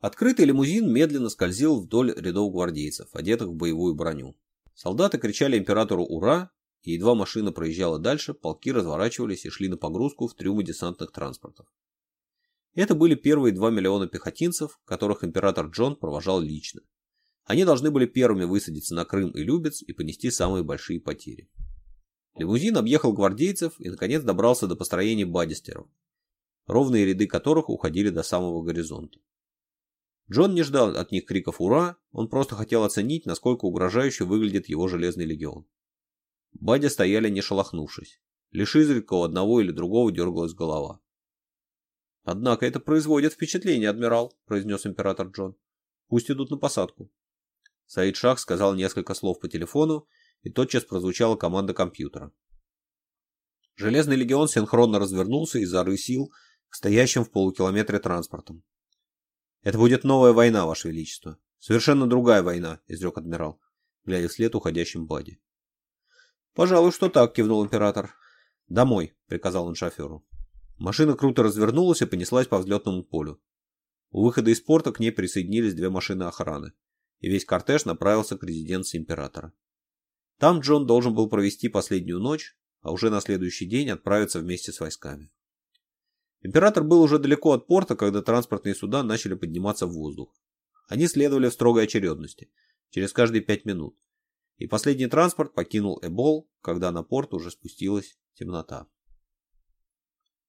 Открытый лимузин медленно скользил вдоль рядов гвардейцев, одетых в боевую броню. Солдаты кричали императору «Ура!», и едва машина проезжала дальше, полки разворачивались и шли на погрузку в трюмы десантных транспортов. Это были первые 2 миллиона пехотинцев, которых император Джон провожал лично. Они должны были первыми высадиться на Крым и Любец и понести самые большие потери. Лимузин объехал гвардейцев и, наконец, добрался до построения бадистеров, ровные ряды которых уходили до самого горизонта. Джон не ждал от них криков «Ура!», он просто хотел оценить, насколько угрожающе выглядит его Железный Легион. Бадя стояли не шелохнувшись. Лишь изредка у одного или другого дергалась голова. «Однако это производит впечатление, адмирал», — произнес император Джон. «Пусть идут на посадку». Саид Шах сказал несколько слов по телефону, и тотчас прозвучала команда компьютера. Железный легион синхронно развернулся и зарысил к стоящим в полукилометре транспортом. «Это будет новая война, Ваше Величество. Совершенно другая война», — изрек адмирал, глядя вслед уходящим Бади. «Пожалуй, что так», — кивнул император. «Домой», — приказал он шоферу. Машина круто развернулась и понеслась по взлетному полю. У выхода из порта к ней присоединились две машины охраны, и весь кортеж направился к резиденции императора. Там Джон должен был провести последнюю ночь, а уже на следующий день отправиться вместе с войсками. Император был уже далеко от порта, когда транспортные суда начали подниматься в воздух. Они следовали в строгой очередности, через каждые пять минут. И последний транспорт покинул Эбол, когда на порт уже спустилась темнота.